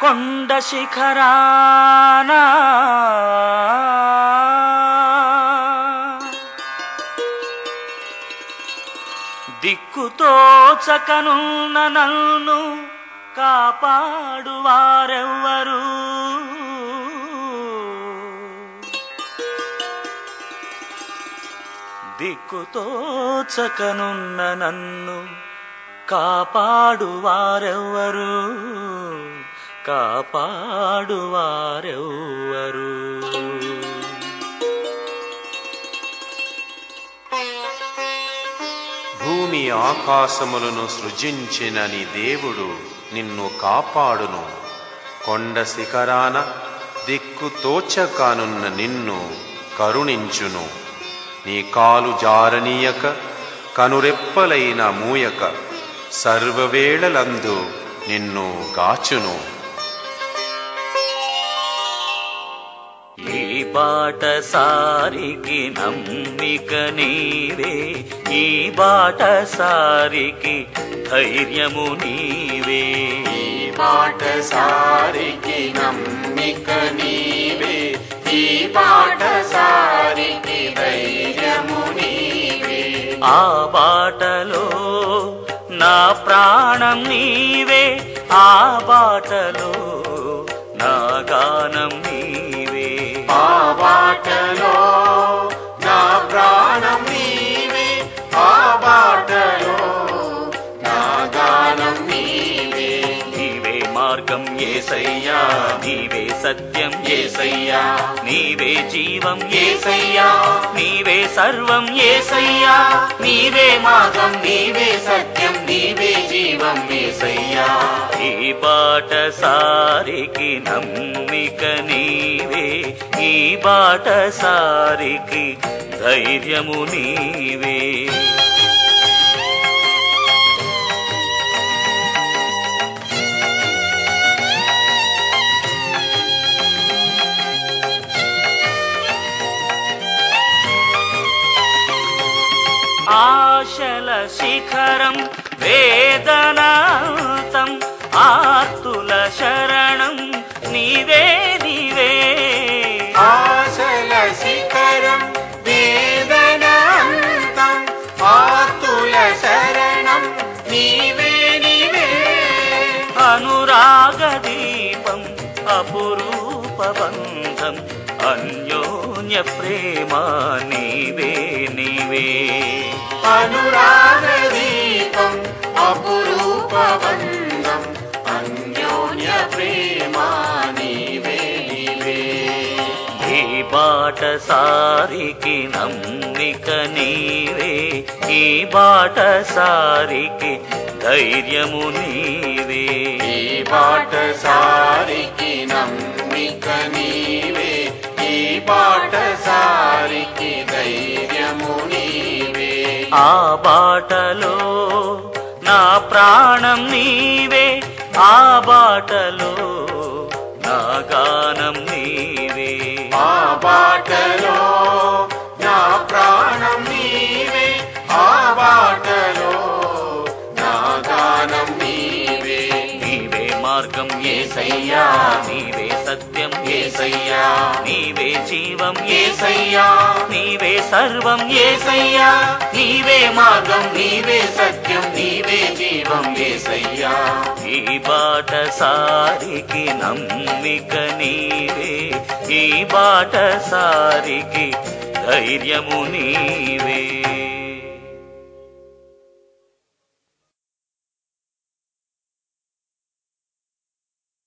కొండ శిఖరానా దిక్కుతోచకనున్న నన్ను కాపాడువారెవ్వరు. దిక్కుతోచకనున్న నన్ను కాపాడువారెవ్వరు. కాపాడువారెవ్వరు. భూమి ఆకాశములను సృజించిన నీ దేవుడు నిన్ను కాపాడును. కొండ శిఖరాన దిక్కు తోచకానున్న నిన్ను కరుణించును. నీ కాలు జారనీయక కనురెప్పలైన మూయక సర్వవేళలందు నిన్ను గాచును. ఈ బాట సారికి నమ్మిక నీవే. ఈ బాట సారికి ధైర్యము నీవే. ఈ బాట సారికి నమ్మిక నీవే. ఈ బాట సారికి ధైర్యము నీవే. ఆ బాటలో నా ప్రాణం నీవే. ఆ బాటలో నా గానం ఏసయ్యా నీవే సత్యం ఏసయ్యా నీవే జీవం ఏసయ్యా నీవే సర్వం ఏసయ్యా నీవే మార్గం నీవే సత్యం నీవే జీవం ఏసయ్యా. ఈ బాట సారికి నమ్మిక నీవే ఈ బాట సారికి ధైర్యము నీవే. आशलशिखरं वेदनातम् निवे निवेदिवे आशलशिखरम् वेदनान्तम् आतुलशरणम् निवे वे अनुरागदीपम् अपुरूपबन्धम् अन्यो అన్యోన్య ప్రేమ నీవే నీవే. అనురాగ దీపం అపురూప బంధం అన్యోన్య ప్రేమ నీవే నీవే. ఈ బాట సారికి నమ్మిక నీవే ఈ బాట సారికి ధైర్యము నీవే. ఈ బాట సారికి నమ్మిక నీవే. ఈ బాట సారికి ధైర్యము నీవే. ఆ బాటలో నా ప్రాణం నీవే. ఆ బాటలో నా గానం నీవే. ఆ బాటలో నా ప్రాణం నీవే. ఆ బాటలో నా గానం నీవే. నీవే మార్గం ఏసయ్యా నీవే సత్యం ఏసయ్యా. నీవే జీవం ఏసయ్యా. నీవే సర్వం ఏసయ్యా. నీవే మార్గం నీవే సత్యం నీవే జీవం ఏసయ్యా. ఈ బాట సారికి నమ్మిక నీవే. ఈ బాట సారికి ధైర్యము నీవే.